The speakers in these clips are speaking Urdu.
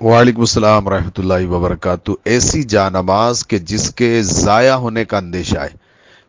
وعلیکم السلام ورحمۃ اللہ وبرکاتہ۔ ایسی جا نماز کے جس کے ضائع ہونے کا اندیشہ ہے۔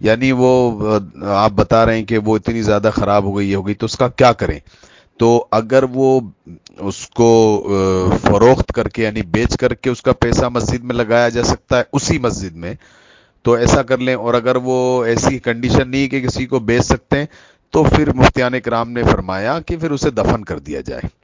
یعنی وہ، آپ بتا رہے ہیں کہ وہ اتنی زیادہ خراب ہو گئی ہو گئی، تو اس کا کیا کریں؟ تو اگر وہ اس کو فروخت کر کے یعنی بیچ کر کے اس کا پیسہ مسجد میں لگایا جا سکتا ہے، اسی مسجد میں، تو ایسا کر لیں۔ اور اگر وہ ایسی کنڈیشن نہیں کہ کسی کو بیچ سکتے ہیں، تو پھر مفتیان کرام نے فرمایا کہ پھر اسے دفن کر دیا جائے۔